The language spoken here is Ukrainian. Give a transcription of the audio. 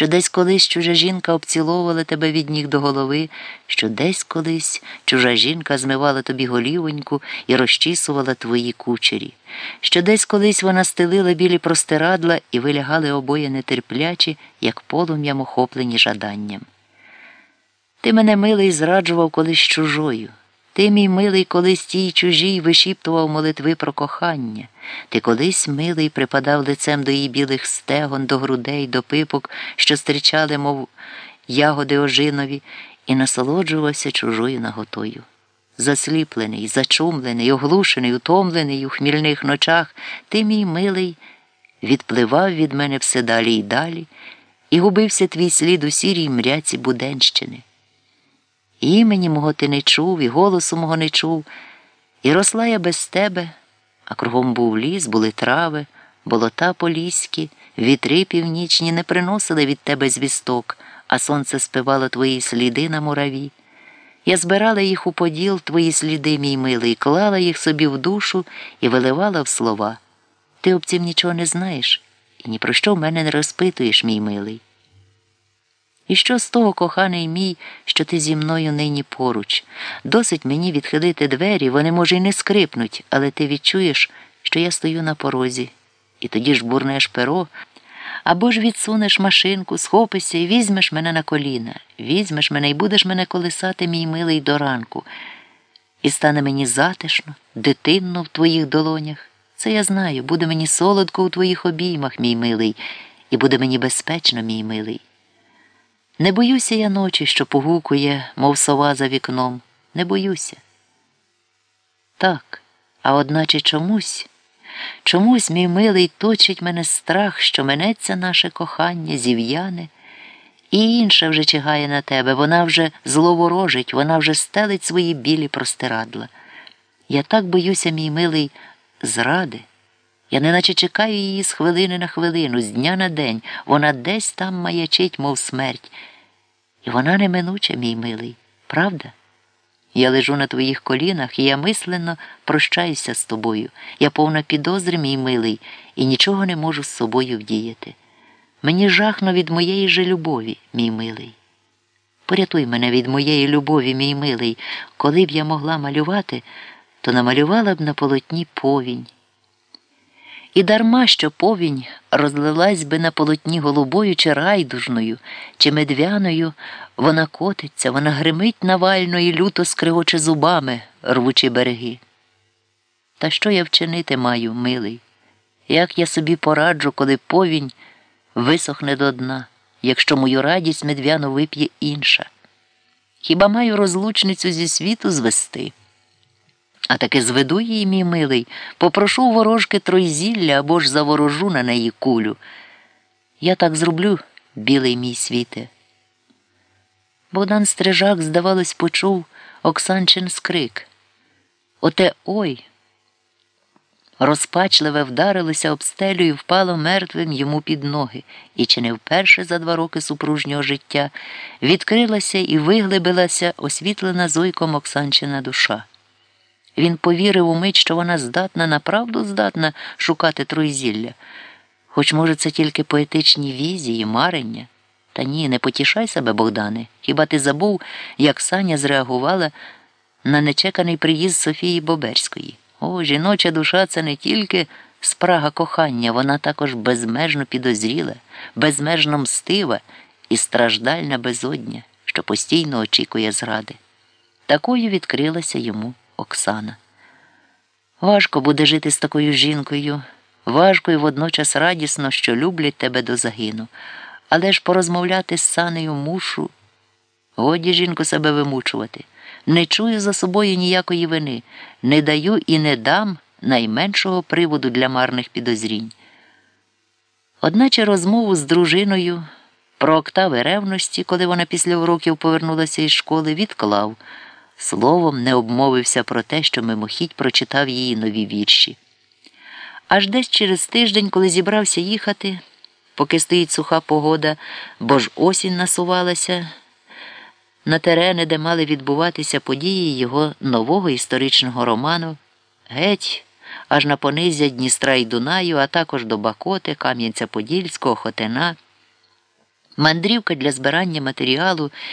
що десь колись чужа жінка обціловувала тебе від ніг до голови, що десь колись чужа жінка змивала тобі голівоньку і розчісувала твої кучері, що десь колись вона стелила білі простирадла і ви лягали обоє нетерплячі, як полум'ям охоплені жаданням. Ти мене милий зраджував колись чужою. Ти, мій милий, колись тій чужій вишіптував молитви про кохання. Ти колись, милий, припадав лицем до її білих стегон, до грудей, до пипок, що стрічали, мов ягоди ожинові, і насолоджувався чужою наготою. Засліплений, зачумлений, оглушений, утомлений у хмільних ночах, ти, мій милий, відпливав від мене все далі й далі, і губився твій слід у сірій мряці Буденщини. Імені мого ти не чув, і голосу мого не чув, і росла я без тебе, а кругом був ліс, були трави, болота поліські, вітри північні не приносили від тебе звісток, а сонце спивало твої сліди на мураві. Я збирала їх у поділ, твої сліди, мій милий, клала їх собі в душу і виливала в слова. Ти об цім нічого не знаєш і ні про що в мене не розпитуєш, мій милий. І що з того, коханий мій, що ти зі мною нині поруч? Досить мені відхилити двері, вони, може, й не скрипнуть, але ти відчуєш, що я стою на порозі, і тоді ж бурнеш перо, або ж відсунеш машинку, схопишся і візьмеш мене на коліна, візьмеш мене і будеш мене колисати, мій милий, до ранку. І стане мені затишно, дитинно в твоїх долонях. Це я знаю, буде мені солодко у твоїх обіймах, мій милий, і буде мені безпечно, мій милий. Не боюся я ночі, що погукує, мов сова за вікном. Не боюся. Так, а одначе чомусь, чомусь, мій милий, точить мене страх, що минеться наше кохання, зів'яне, і інша вже чигає на тебе, вона вже зловорожить, вона вже стелить свої білі простирадла. Я так боюся, мій милий, зради. Я неначе чекаю її з хвилини на хвилину, з дня на день, вона десь там маячить, мов смерть. І вона неминуча, мій милий, правда? Я лежу на твоїх колінах, і я мисленно прощаюся з тобою. Я повна підозри, мій милий, і нічого не можу з собою вдіяти. Мені жахно від моєї же любові, мій милий. Порятуй мене від моєї любові, мій милий, коли б я могла малювати, то намалювала б на полотні повінь. І дарма що повінь розлилась би на полотні голубою чи райдужною, чи медвяною, вона котиться, вона гримить навально і люто скригоче зубами, рвучи береги. Та що я вчинити маю, милий? Як я собі пораджу, коли повінь висохне до дна, якщо мою радість медвяну вип'є інша? Хіба маю розлучницю зі світу звести? А таки зведу її, мій милий, попрошу ворожки тройзілля або ж заворожу на неї кулю. Я так зроблю, білий мій світе. Богдан Стрижак, здавалось, почув Оксанчин скрик. Оте ой. Розпачливе вдарилося об стелю і впало мертвим йому під ноги, і чи не вперше за два роки супружнього життя відкрилася і виглибилася освітлена зойком Оксанчина душа. Він повірив у мить, що вона здатна, направду здатна шукати троєзілля. Хоч, може, це тільки поетичні візії, марення. Та ні, не потішай себе, Богдане. Хіба ти забув, як Саня зреагувала на нечеканий приїзд Софії Боберської? О, жіноча душа це не тільки спрага кохання, вона також безмежно підозріла, безмежно мстива і страждальна безодня, що постійно очікує зради. Такою відкрилася йому. Оксана. Важко буде жити з такою жінкою, важко і водночас радісно, що люблять тебе до загину. Але ж порозмовляти з Санею мушу. Годі жінку себе вимучувати. Не чую за собою ніякої вини, не даю і не дам найменшого приводу для марних підозрінь. Одначе розмову з дружиною про октави ревності, коли вона після уроків повернулася із школи, відклав словом не обмовився про те, що мимохідь прочитав її нові вірші. Аж десь через тиждень, коли зібрався їхати, поки стоїть суха погода, бо ж осінь насувалася на терени, де мали відбуватися події його нового історичного роману, геть, аж на понизя Дністра і Дунаю, а також до Бакоти, Кам'янця Подільського, Хотина. Мандрівка для збирання матеріалу